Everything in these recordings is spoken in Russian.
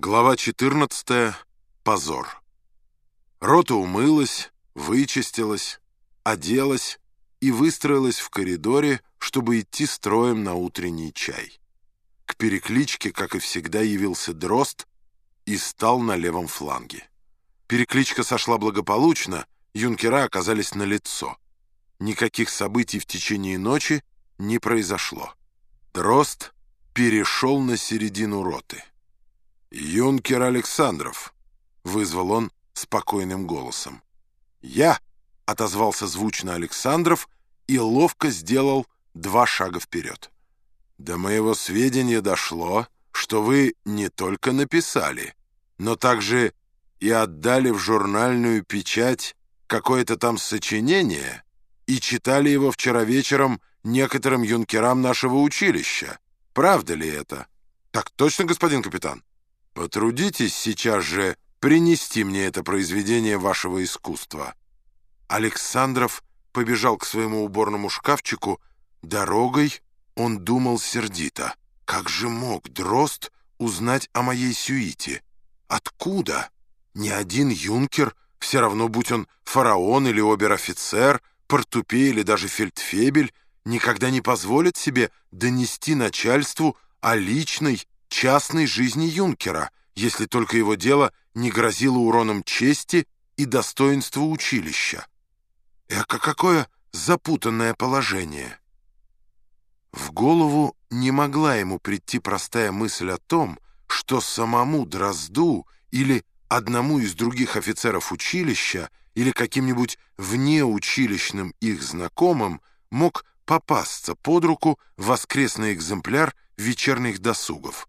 Глава 14. Позор. Рота умылась, вычистилась, оделась и выстроилась в коридоре, чтобы идти строем на утренний чай. К перекличке, как и всегда, явился Дрозд и стал на левом фланге. Перекличка сошла благополучно, юнкера оказались на лицо. Никаких событий в течение ночи не произошло. Дрозд перешел на середину роты. «Юнкер Александров», — вызвал он спокойным голосом. «Я», — отозвался звучно Александров и ловко сделал два шага вперед. «До моего сведения дошло, что вы не только написали, но также и отдали в журнальную печать какое-то там сочинение и читали его вчера вечером некоторым юнкерам нашего училища. Правда ли это?» «Так точно, господин капитан?» Потрудитесь сейчас же принести мне это произведение вашего искусства». Александров побежал к своему уборному шкафчику. Дорогой он думал сердито. «Как же мог Дрозд узнать о моей сюите? Откуда? Ни один юнкер, все равно будь он фараон или обер-офицер, портупей или даже фельдфебель, никогда не позволит себе донести начальству о личной частной жизни юнкера, если только его дело не грозило уроном чести и достоинства училища. Эка какое запутанное положение! В голову не могла ему прийти простая мысль о том, что самому Дрозду или одному из других офицеров училища или каким-нибудь внеучилищным их знакомым мог попасться под руку воскресный экземпляр вечерних досугов.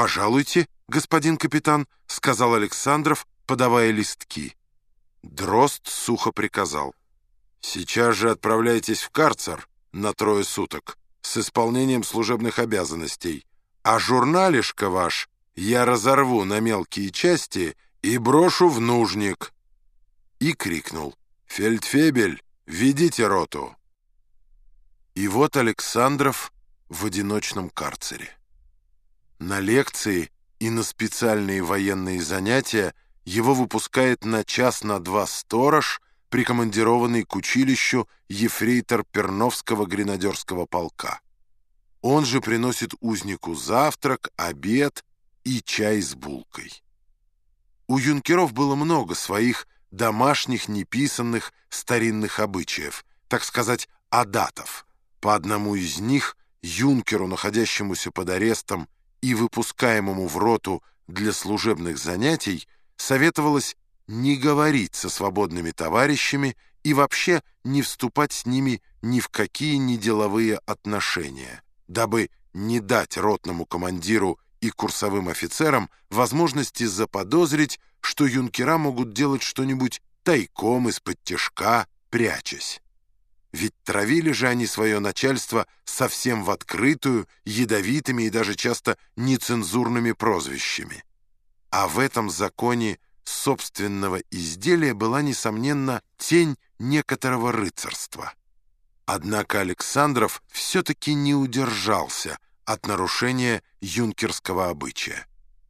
«Пожалуйте, господин капитан», — сказал Александров, подавая листки. Дрозд сухо приказал. «Сейчас же отправляйтесь в карцер на трое суток с исполнением служебных обязанностей, а журналишко ваш я разорву на мелкие части и брошу в нужник». И крикнул. «Фельдфебель, ведите роту!» И вот Александров в одиночном карцере. На лекции и на специальные военные занятия его выпускает на час на два сторож, прикомандированный к училищу ефрейтор Перновского гренадерского полка. Он же приносит узнику завтрак, обед и чай с булкой. У юнкеров было много своих домашних неписанных старинных обычаев, так сказать, адатов. По одному из них юнкеру, находящемуся под арестом, и выпускаемому в роту для служебных занятий советовалось не говорить со свободными товарищами и вообще не вступать с ними ни в какие неделовые отношения, дабы не дать ротному командиру и курсовым офицерам возможности заподозрить, что юнкера могут делать что-нибудь тайком из-под тяжка, прячась. Ведь травили же они свое начальство совсем в открытую, ядовитыми и даже часто нецензурными прозвищами. А в этом законе собственного изделия была, несомненно, тень некоторого рыцарства. Однако Александров все-таки не удержался от нарушения юнкерского обычая.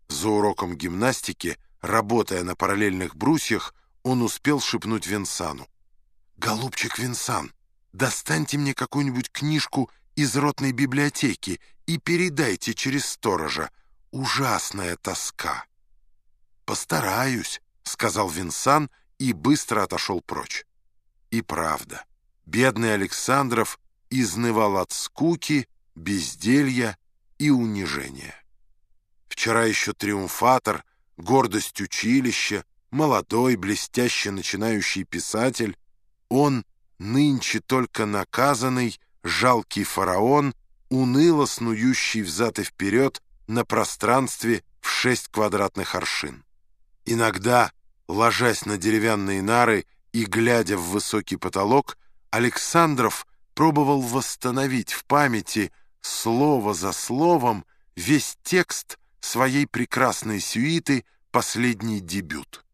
За уроком гимнастики, работая на параллельных брусьях, он успел шепнуть Винсану. «Голубчик Винсан!» Достаньте мне какую-нибудь книжку из ротной библиотеки и передайте через сторожа. Ужасная тоска». «Постараюсь», — сказал Винсан и быстро отошел прочь. И правда, бедный Александров изнывал от скуки, безделья и унижения. Вчера еще триумфатор, гордость училища, молодой, блестяще начинающий писатель, он нынче только наказанный, жалкий фараон, уныло снующий взад и вперед на пространстве в шесть квадратных аршин. Иногда, ложась на деревянные нары и глядя в высокий потолок, Александров пробовал восстановить в памяти слово за словом весь текст своей прекрасной сюиты «Последний дебют».